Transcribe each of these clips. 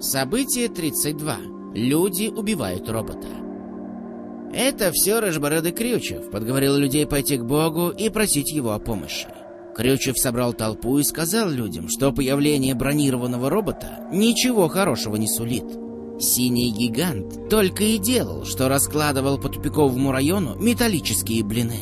Событие 32. Люди убивают робота. Это все Рыжбородый Крючев подговорил людей пойти к Богу и просить его о помощи. Крючев собрал толпу и сказал людям, что появление бронированного робота ничего хорошего не сулит. Синий гигант только и делал, что раскладывал по тупиковому району металлические блины.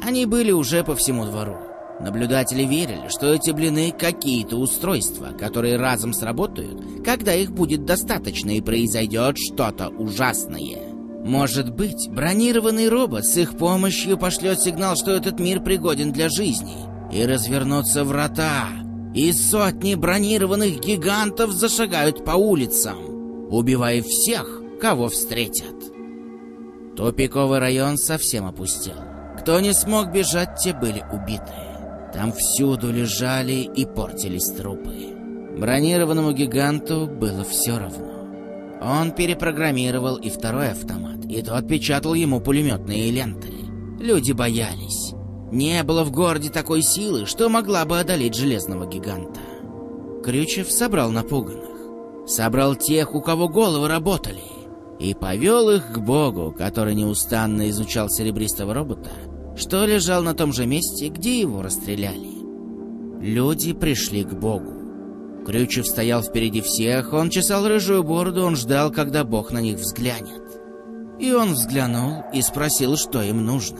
Они были уже по всему двору. Наблюдатели верили, что эти блины какие-то устройства, которые разом сработают, когда их будет достаточно и произойдет что-то ужасное. Может быть, бронированный робот с их помощью пошлет сигнал, что этот мир пригоден для жизни, и развернутся врата, и сотни бронированных гигантов зашагают по улицам, убивая всех, кого встретят. Тупиковый район совсем опустел. Кто не смог бежать, те были убиты. Там всюду лежали и портились трупы. Бронированному гиганту было все равно. Он перепрограммировал и второй автомат, и тот печатал ему пулеметные ленты. Люди боялись. Не было в городе такой силы, что могла бы одолеть железного гиганта. Крючев собрал напуганных. Собрал тех, у кого головы работали. И повел их к богу, который неустанно изучал серебристого робота, что лежал на том же месте, где его расстреляли. Люди пришли к Богу. Крючев стоял впереди всех, он чесал рыжую бороду, он ждал, когда Бог на них взглянет. И он взглянул и спросил, что им нужно.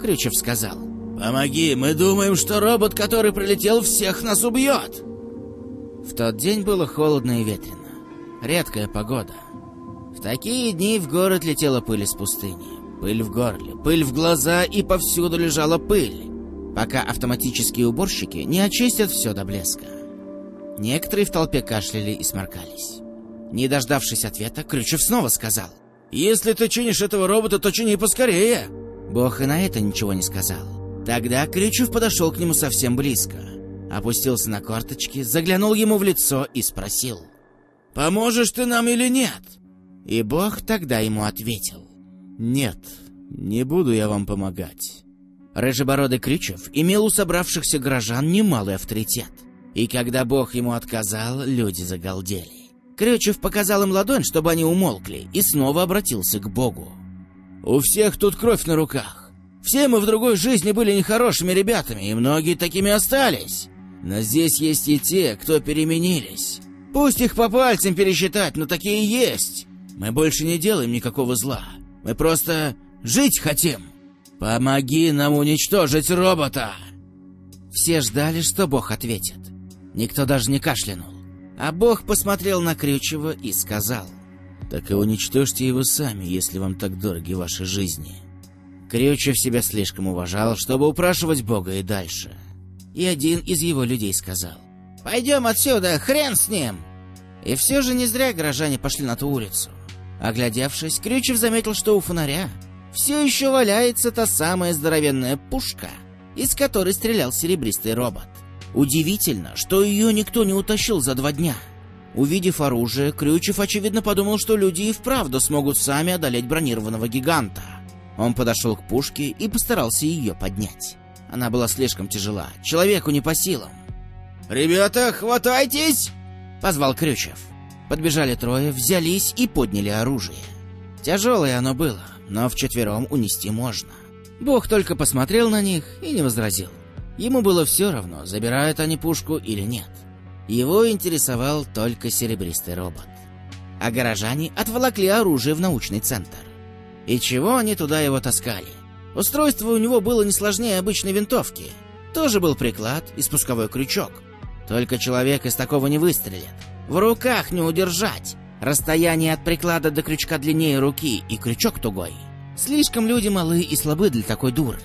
Крючев сказал, «Помоги, мы думаем, что робот, который прилетел, всех нас убьет!» В тот день было холодно и ветрено. Редкая погода. В такие дни в город летела пыль из пустыни. Пыль в горле, пыль в глаза и повсюду лежала пыль, пока автоматические уборщики не очистят все до блеска. Некоторые в толпе кашляли и сморкались. Не дождавшись ответа, Крючев снова сказал. «Если ты чинишь этого робота, то чини поскорее!» Бог и на это ничего не сказал. Тогда Крючев подошел к нему совсем близко. Опустился на корточки, заглянул ему в лицо и спросил. «Поможешь ты нам или нет?» И Бог тогда ему ответил. «Нет, не буду я вам помогать». Рыжебородый Крючев имел у собравшихся горожан немалый авторитет. И когда Бог ему отказал, люди загалдели. Крючев показал им ладонь, чтобы они умолкли, и снова обратился к Богу. «У всех тут кровь на руках. Все мы в другой жизни были нехорошими ребятами, и многие такими остались. Но здесь есть и те, кто переменились. Пусть их по пальцам пересчитать, но такие есть. Мы больше не делаем никакого зла. Мы просто жить хотим. Помоги нам уничтожить робота!» Все ждали, что Бог ответит. Никто даже не кашлянул. А Бог посмотрел на Крючева и сказал, «Так и уничтожьте его сами, если вам так дороги ваши жизни». Крючев себя слишком уважал, чтобы упрашивать Бога и дальше. И один из его людей сказал, «Пойдем отсюда, хрен с ним!» И все же не зря горожане пошли на ту улицу. Оглядевшись, Крючев заметил, что у фонаря все еще валяется та самая здоровенная пушка, из которой стрелял серебристый робот. Удивительно, что ее никто не утащил за два дня. Увидев оружие, Крючев очевидно подумал, что люди и вправду смогут сами одолеть бронированного гиганта. Он подошел к пушке и постарался ее поднять. Она была слишком тяжела, человеку не по силам. «Ребята, хватайтесь!» — позвал Крючев. Подбежали трое, взялись и подняли оружие. Тяжелое оно было, но вчетвером унести можно. Бог только посмотрел на них и не возразил. Ему было все равно, забирают они пушку или нет. Его интересовал только серебристый робот. А горожане отволокли оружие в научный центр. И чего они туда его таскали? Устройство у него было не сложнее обычной винтовки. Тоже был приклад и спусковой крючок. Только человек из такого не выстрелит. В руках не удержать. Расстояние от приклада до крючка длиннее руки и крючок тугой. Слишком люди малы и слабы для такой дуры.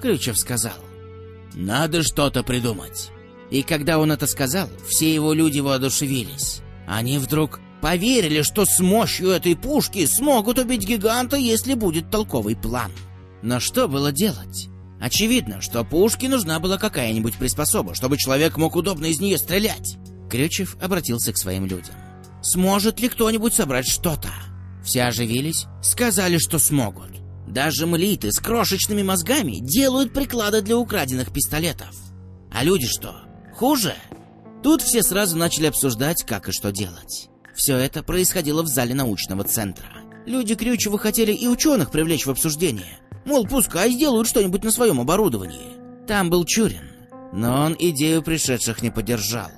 Крючев сказал. Надо что-то придумать. И когда он это сказал, все его люди воодушевились. Они вдруг поверили, что с мощью этой пушки смогут убить гиганта, если будет толковый план. Но что было делать? Очевидно, что пушке нужна была какая-нибудь приспособа, чтобы человек мог удобно из нее стрелять. Крючев обратился к своим людям. «Сможет ли кто-нибудь собрать что-то?» Все оживились, сказали, что смогут. Даже млиты с крошечными мозгами делают приклады для украденных пистолетов. А люди что, хуже? Тут все сразу начали обсуждать, как и что делать. Все это происходило в зале научного центра. Люди Крючева хотели и ученых привлечь в обсуждение. Мол, пускай сделают что-нибудь на своем оборудовании. Там был Чурин, но он идею пришедших не поддержал,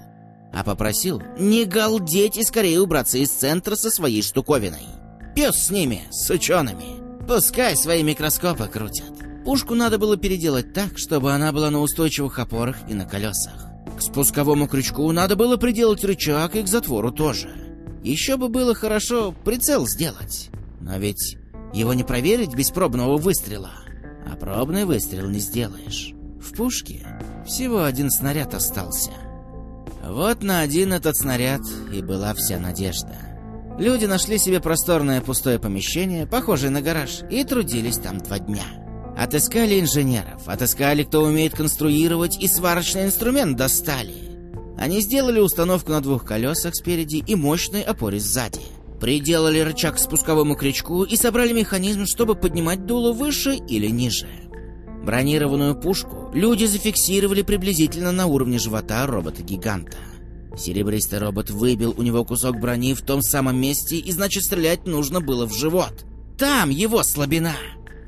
а попросил не галдеть и скорее убраться из центра со своей штуковиной. Пес с ними, с учеными. Пускай свои микроскопы крутят. Пушку надо было переделать так, чтобы она была на устойчивых опорах и на колесах. К спусковому крючку надо было приделать рычаг и к затвору тоже. Еще бы было хорошо прицел сделать. Но ведь его не проверить без пробного выстрела. А пробный выстрел не сделаешь. В пушке всего один снаряд остался. Вот на один этот снаряд и была вся надежда. Люди нашли себе просторное пустое помещение, похожее на гараж, и трудились там два дня. Отыскали инженеров, отыскали, кто умеет конструировать, и сварочный инструмент достали. Они сделали установку на двух колесах спереди и мощной опоре сзади. Приделали рычаг к спусковому крючку и собрали механизм, чтобы поднимать дуло выше или ниже. Бронированную пушку люди зафиксировали приблизительно на уровне живота робота-гиганта. Серебристый робот выбил у него кусок брони в том самом месте, и значит стрелять нужно было в живот. Там его слабина!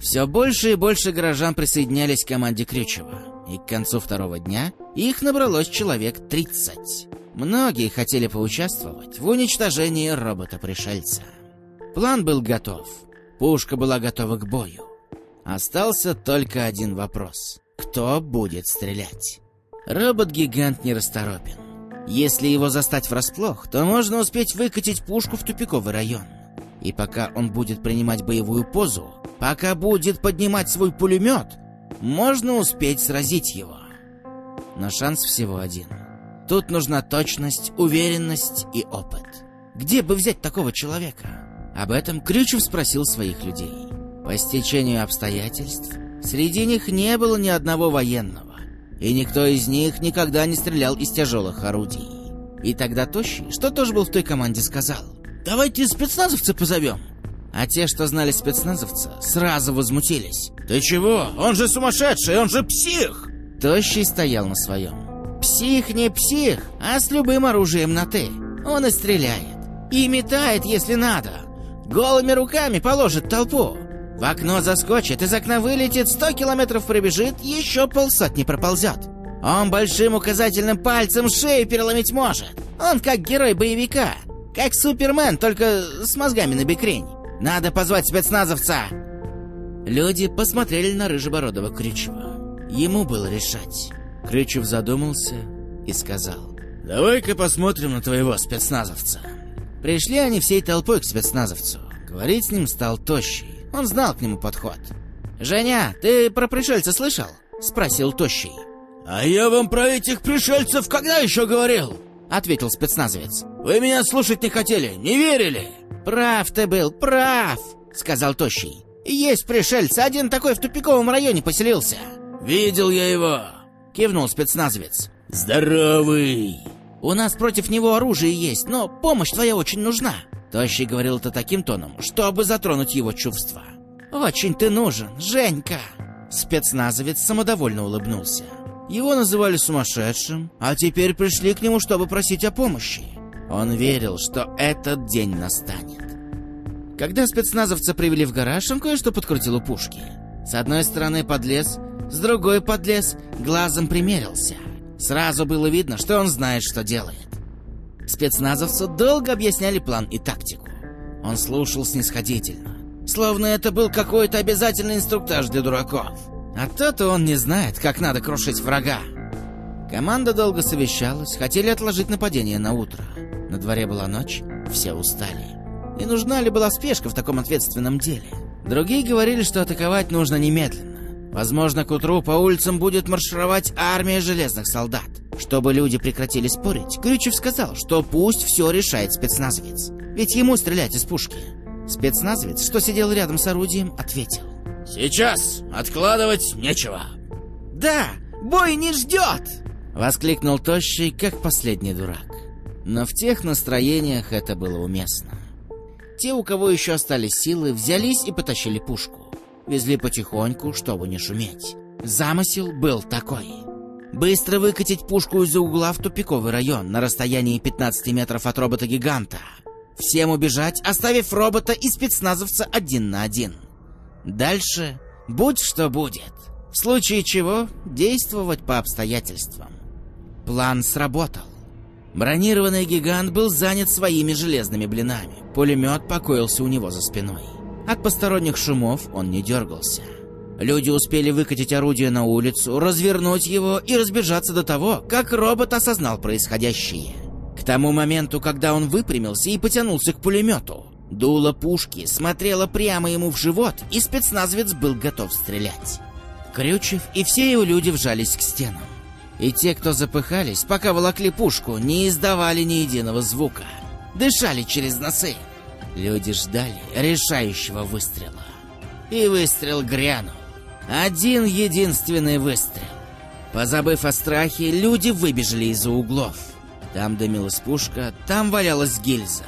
Все больше и больше горожан присоединялись к команде Крючева, и к концу второго дня их набралось человек 30. Многие хотели поучаствовать в уничтожении робота-пришельца. План был готов, пушка была готова к бою. Остался только один вопрос. Кто будет стрелять? Робот-гигант нерасторопен. Если его застать врасплох, то можно успеть выкатить пушку в тупиковый район. И пока он будет принимать боевую позу, пока будет поднимать свой пулемет, можно успеть сразить его. Но шанс всего один. Тут нужна точность, уверенность и опыт. Где бы взять такого человека? Об этом Крючев спросил своих людей. По стечению обстоятельств, среди них не было ни одного военного, и никто из них никогда не стрелял из тяжелых орудий. И тогда Тощий, что тоже был в той команде, сказал, «Давайте спецназовца позовем». А те, что знали спецназовца, сразу возмутились. «Ты чего? Он же сумасшедший, он же псих!» Тощий стоял на своем. «Псих не псих, а с любым оружием на «ты». Он и стреляет. И метает, если надо. Голыми руками положит толпу. В окно заскочит, из окна вылетит, сто километров пробежит, еще полсотни проползет. Он большим указательным пальцем шею переломить может. Он как герой боевика. Как Супермен, только с мозгами на бекрень. Надо позвать спецназовца. Люди посмотрели на Рыжебородого Крючева. Ему было решать. Крючев задумался и сказал. «Давай-ка посмотрим на твоего спецназовца». Пришли они всей толпой к спецназовцу. Говорить с ним стал Тощий. Он знал к нему подход. «Женя, ты про пришельца слышал?» — спросил Тощий. «А я вам про этих пришельцев когда еще говорил?» — ответил спецназовец. «Вы меня слушать не хотели, не верили!» «Прав ты был, прав!» — сказал Тощий. «Есть пришельцы, один такой в тупиковом районе поселился». «Видел я его!» — кивнул спецназовец. «Здоровый!» «У нас против него оружие есть, но помощь твоя очень нужна!» Тощий говорил это таким тоном, чтобы затронуть его чувства. «Очень ты нужен, Женька!» Спецназовец самодовольно улыбнулся. Его называли сумасшедшим, а теперь пришли к нему, чтобы просить о помощи. Он верил, что этот день настанет. Когда спецназовца привели в гараж, он кое-что подкрутил у пушки. С одной стороны подлез, с другой подлез, глазом примерился. Сразу было видно, что он знает, что делает. Спецназовцу долго объясняли план и тактику. Он слушал снисходительно, словно это был какой-то обязательный инструктаж для дураков. А то-то он не знает, как надо крушить врага. Команда долго совещалась, хотели отложить нападение на утро. На дворе была ночь, все устали. И нужна ли была спешка в таком ответственном деле? Другие говорили, что атаковать нужно немедленно. Возможно, к утру по улицам будет маршировать армия железных солдат. Чтобы люди прекратили спорить, Крючев сказал, что пусть все решает спецназовец. Ведь ему стрелять из пушки. Спецназовец, что сидел рядом с орудием, ответил. «Сейчас откладывать нечего». «Да, бой не ждет!» Воскликнул Тощий, как последний дурак. Но в тех настроениях это было уместно. Те, у кого еще остались силы, взялись и потащили пушку. Везли потихоньку, чтобы не шуметь. Замысел был такой. Быстро выкатить пушку из-за угла в тупиковый район на расстоянии 15 метров от робота-гиганта. Всем убежать, оставив робота и спецназовца один на один. Дальше будь что будет. В случае чего действовать по обстоятельствам. План сработал. Бронированный гигант был занят своими железными блинами. Пулемет покоился у него за спиной. От посторонних шумов он не дергался. Люди успели выкатить орудие на улицу, развернуть его и разбежаться до того, как робот осознал происходящее. К тому моменту, когда он выпрямился и потянулся к пулемету, дуло пушки смотрело прямо ему в живот, и спецназовец был готов стрелять. Крючев и все его люди вжались к стенам. И те, кто запыхались, пока волокли пушку, не издавали ни единого звука. Дышали через носы. Люди ждали решающего выстрела. И выстрел грянул. Один единственный выстрел. Позабыв о страхе, люди выбежали из-за углов. Там дымилась пушка, там валялась гильза.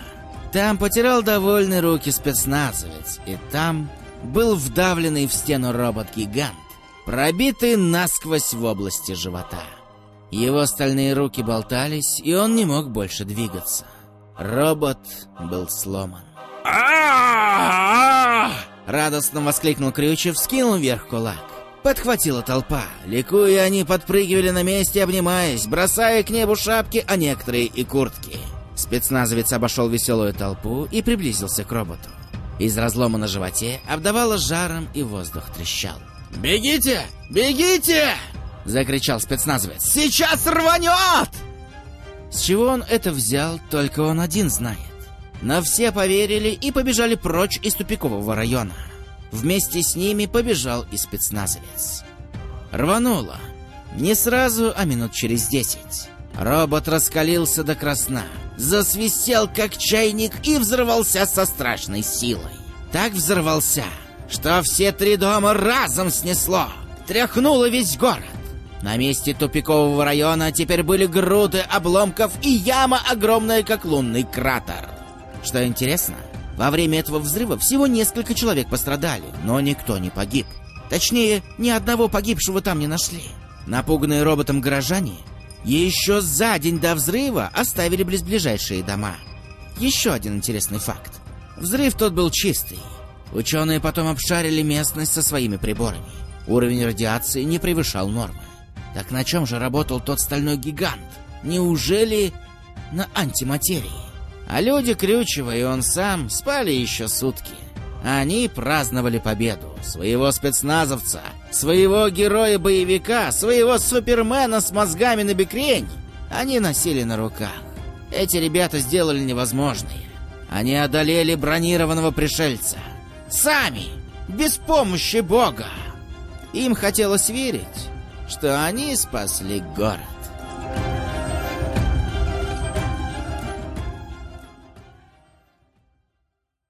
Там потирал довольные руки спецназовец, и там был вдавленный в стену робот-гигант, пробитый насквозь в области живота. Его стальные руки болтались, и он не мог больше двигаться. Робот был сломан. Радостно воскликнул Крючев, скинул вверх кулак. Подхватила толпа. Ликуя, они подпрыгивали на месте, обнимаясь, бросая к небу шапки, а некоторые и куртки. Спецназовец обошел веселую толпу и приблизился к роботу. Из разлома на животе обдавало жаром, и воздух трещал. «Бегите! Бегите!» — закричал спецназовец. «Сейчас рванет!» С чего он это взял, только он один знает. Но все поверили и побежали прочь из тупикового района. Вместе с ними побежал и спецназовец. Рвануло. Не сразу, а минут через десять. Робот раскалился до красна, засвистел как чайник и взорвался со страшной силой. Так взорвался, что все три дома разом снесло. Тряхнуло весь город. На месте тупикового района теперь были груды обломков и яма огромная, как лунный кратер. Что интересно, во время этого взрыва всего несколько человек пострадали, но никто не погиб. Точнее, ни одного погибшего там не нашли. Напуганные роботом горожане еще за день до взрыва оставили близлежащие дома. Еще один интересный факт. Взрыв тот был чистый. Ученые потом обшарили местность со своими приборами. Уровень радиации не превышал нормы. Так на чем же работал тот стальной гигант? Неужели на антиматерии? А люди Крючева и он сам спали еще сутки. Они праздновали победу. Своего спецназовца, своего героя-боевика, своего супермена с мозгами на бекрень они носили на руках. Эти ребята сделали невозможное. Они одолели бронированного пришельца. Сами, без помощи Бога. Им хотелось верить, что они спасли город.